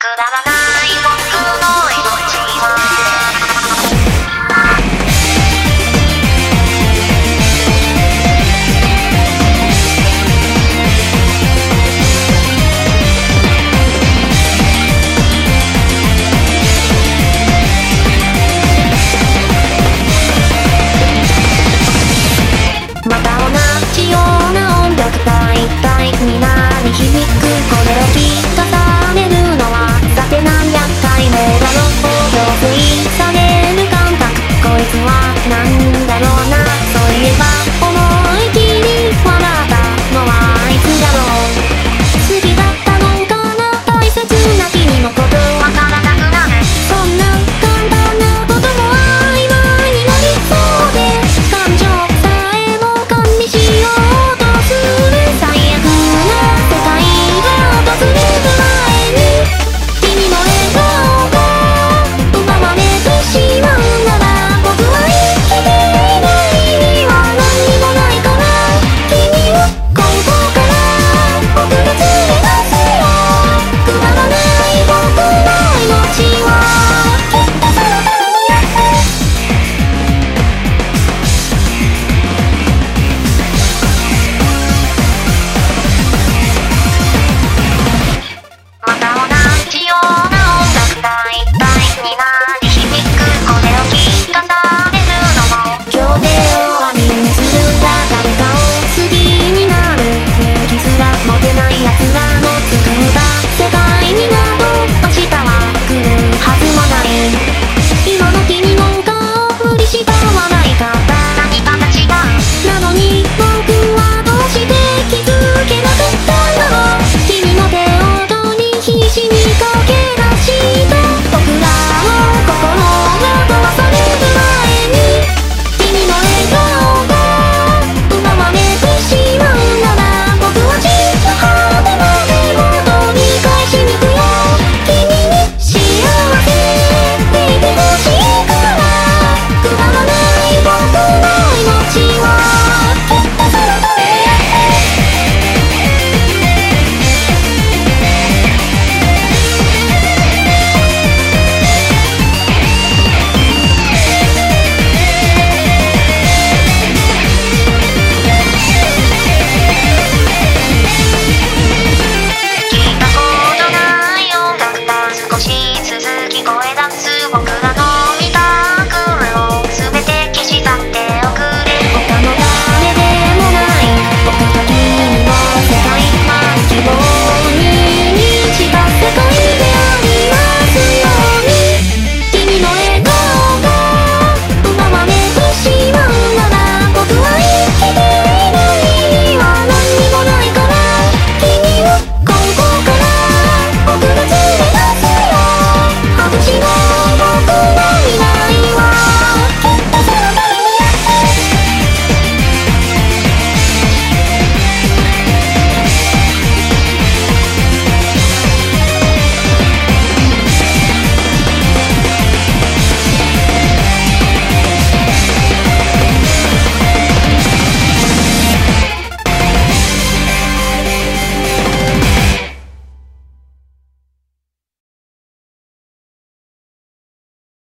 くだらない。何